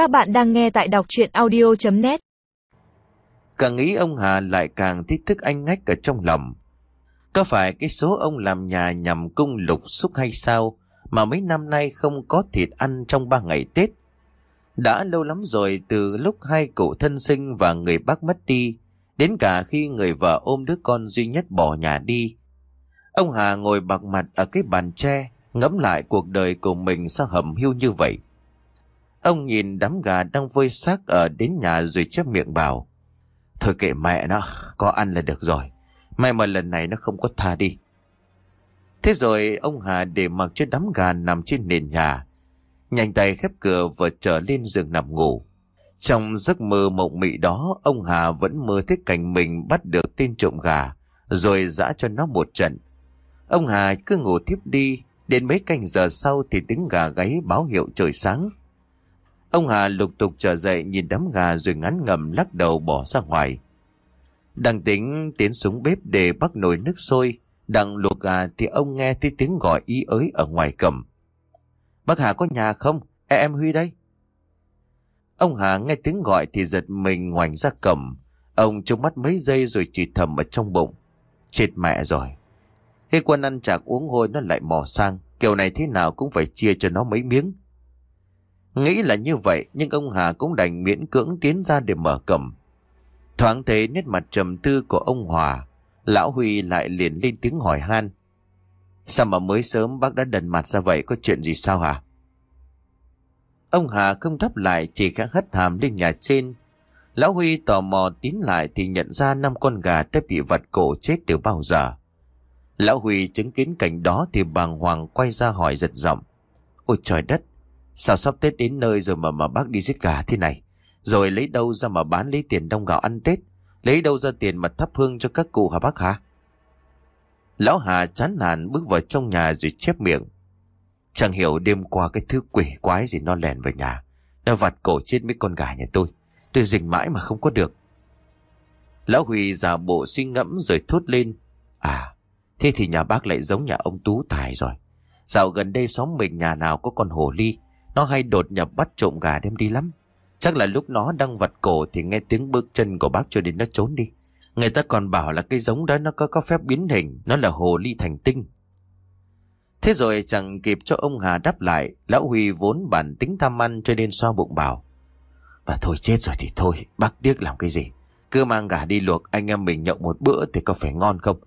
Các bạn đang nghe tại đọc chuyện audio.net Càng nghĩ ông Hà lại càng thích thức anh ngách ở trong lòng. Có phải cái số ông làm nhà nhằm cung lục xúc hay sao mà mấy năm nay không có thịt ăn trong ba ngày Tết? Đã lâu lắm rồi từ lúc hai cụ thân sinh và người bác mất đi, đến cả khi người vợ ôm đứa con duy nhất bỏ nhà đi. Ông Hà ngồi bạc mặt ở cái bàn tre, ngẫm lại cuộc đời của mình sao hầm hiu như vậy. Ông nhìn đám gà đang vơi xác ở đến nhà rồi chép miệng bảo. Thôi kệ mẹ nó, có ăn là được rồi. May mà lần này nó không có tha đi. Thế rồi ông Hà để mặc cho đám gà nằm trên nền nhà. Nhanh tay khép cửa và trở lên giường nằm ngủ. Trong giấc mơ mộng mị đó, ông Hà vẫn mơ thấy cảnh mình bắt được tên trộm gà, rồi dã cho nó một trận. Ông Hà cứ ngủ tiếp đi, đến mấy canh giờ sau thì tiếng gà gáy báo hiệu trời sáng. Ông Hà lục tục trở dậy nhìn đám gà rồi ngắn ngầm lắc đầu bỏ ra ngoài. Đang tính tiến xuống bếp để bắt nồi nước sôi, đang luộc gà thì ông nghe thấy tiếng gọi ý ới ở ngoài cầm. Bác Hà có nhà không? E em Huy đây. Ông Hà nghe tiếng gọi thì giật mình ngoảnh ra cầm. Ông trông mắt mấy giây rồi chỉ thầm ở trong bụng. Chết mẹ rồi. Khi quân ăn chạc uống hôi nó lại mò sang. Kiểu này thế nào cũng phải chia cho nó mấy miếng. Nghĩ là như vậy nhưng ông Hà cũng đành miễn cưỡng tiến ra để mở cầm. Thoáng thấy nét mặt trầm tư của ông Hòa, lão Huy lại liền lên tiếng hỏi han. Sao mà mới sớm bác đã đần mặt ra vậy có chuyện gì sao hả? Ông Hà không đáp lại chỉ khẽ hất hàm lên nhà trên. Lão Huy tò mò tiến lại thì nhận ra năm con gà đã bị vặt cổ chết từ bao giờ. Lão Huy chứng kiến cảnh đó thì bàng hoàng quay ra hỏi giật giọng. Ôi trời đất, sao sắp Tết đến nơi rồi mà mà bác đi giết gà thế này? Rồi lấy đâu ra mà bán lấy tiền đông gạo ăn Tết? Lấy đâu ra tiền mà thắp hương cho các cụ hả bác hả? Lão Hà chán nản bước vào trong nhà rồi chép miệng. Chẳng hiểu đêm qua cái thứ quỷ quái gì nó lèn vào nhà. Nó vặt cổ chết mấy con gà nhà tôi. Tôi rình mãi mà không có được. Lão Huy giả bộ suy ngẫm rồi thốt lên. À, thế thì nhà bác lại giống nhà ông Tú Tài rồi. Dạo gần đây xóm mình nhà nào có con hồ ly. Nó hay đột nhập bắt trộm gà đem đi lắm. Chắc là lúc nó đang vặt cổ thì nghe tiếng bước chân của bác cho đến nó trốn đi. Người ta còn bảo là cái giống đó nó có, có phép biến hình, nó là hồ ly thành tinh. Thế rồi chẳng kịp cho ông Hà đáp lại, lão Huy vốn bản tính tham ăn cho nên so bụng bảo. Và thôi chết rồi thì thôi, bác tiếc làm cái gì. Cứ mang gà đi luộc, anh em mình nhậu một bữa thì có phải ngon không?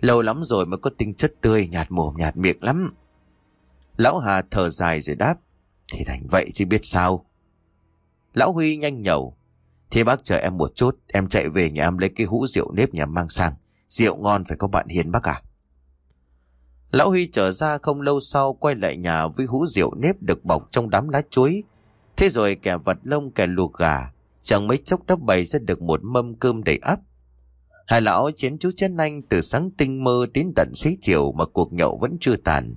Lâu lắm rồi mới có tinh chất tươi, nhạt mồm nhạt miệng lắm. Lão Hà thở dài rồi đáp. Thì đành vậy chứ biết sao. Lão Huy nhanh nhẩu. Thế bác chờ em một chút, em chạy về nhà em lấy cái hũ rượu nếp nhà mang sang. Rượu ngon phải có bạn hiền bác à? Lão Huy trở ra không lâu sau quay lại nhà với hũ rượu nếp được bọc trong đám lá chuối. Thế rồi kẻ vật lông kẻ luộc gà, chẳng mấy chốc đã bày ra được một mâm cơm đầy ắp. Hai lão chén chú chén anh từ sáng tinh mơ đến tận xế chiều mà cuộc nhậu vẫn chưa tàn.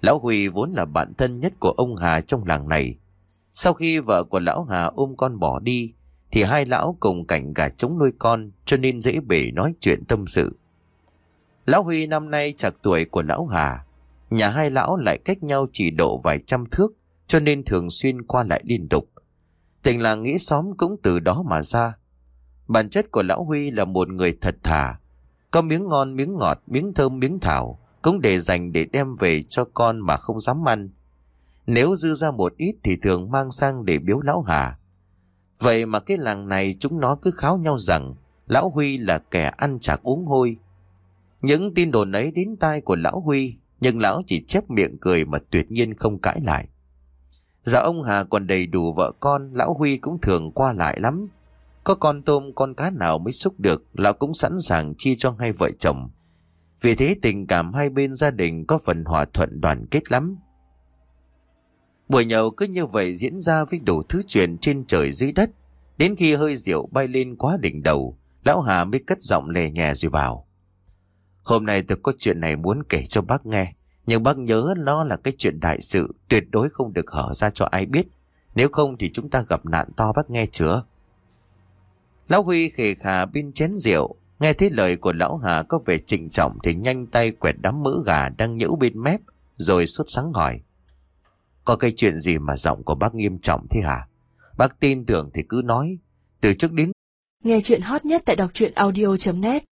Lão Huy vốn là bạn thân nhất của ông Hà trong làng này. Sau khi vợ của lão Hà ôm con bỏ đi, thì hai lão cùng cảnh gà chống nuôi con cho nên dễ bể nói chuyện tâm sự. Lão Huy năm nay chạc tuổi của lão Hà. Nhà hai lão lại cách nhau chỉ độ vài trăm thước cho nên thường xuyên qua lại liên tục. Tình làng nghĩ xóm cũng từ đó mà ra. Bản chất của lão Huy là một người thật thà. Có miếng ngon miếng ngọt, miếng thơm miếng thảo cũng để dành để đem về cho con mà không dám ăn. Nếu dư ra một ít thì thường mang sang để biếu lão Hà. Vậy mà cái làng này chúng nó cứ kháo nhau rằng lão Huy là kẻ ăn chạc uống hôi. Những tin đồn ấy đến tai của lão Huy, nhưng lão chỉ chép miệng cười mà tuyệt nhiên không cãi lại. Dạ ông Hà còn đầy đủ vợ con, lão Huy cũng thường qua lại lắm. Có con tôm, con cá nào mới xúc được, lão cũng sẵn sàng chia cho hai vợ chồng. Vì thế tình cảm hai bên gia đình có phần hòa thuận đoàn kết lắm. Buổi nhậu cứ như vậy diễn ra với đủ thứ chuyện trên trời dưới đất. Đến khi hơi rượu bay lên quá đỉnh đầu, lão Hà mới cất giọng lè nhẹ rồi bảo. Hôm nay tôi có chuyện này muốn kể cho bác nghe. Nhưng bác nhớ nó là cái chuyện đại sự, tuyệt đối không được hở ra cho ai biết. Nếu không thì chúng ta gặp nạn to bác nghe chưa? Lão Huy khề khà bên chén rượu, nghe thấy lời của lão Hà có vẻ trịnh trọng thì nhanh tay quẹt đám mỡ gà đang nhễu bên mép, rồi sốt sáng hỏi. Có cái chuyện gì mà giọng của bác nghiêm trọng thế hả? Bác tin tưởng thì cứ nói. Từ trước đến Nghe chuyện hot nhất tại đọc truyện audio.net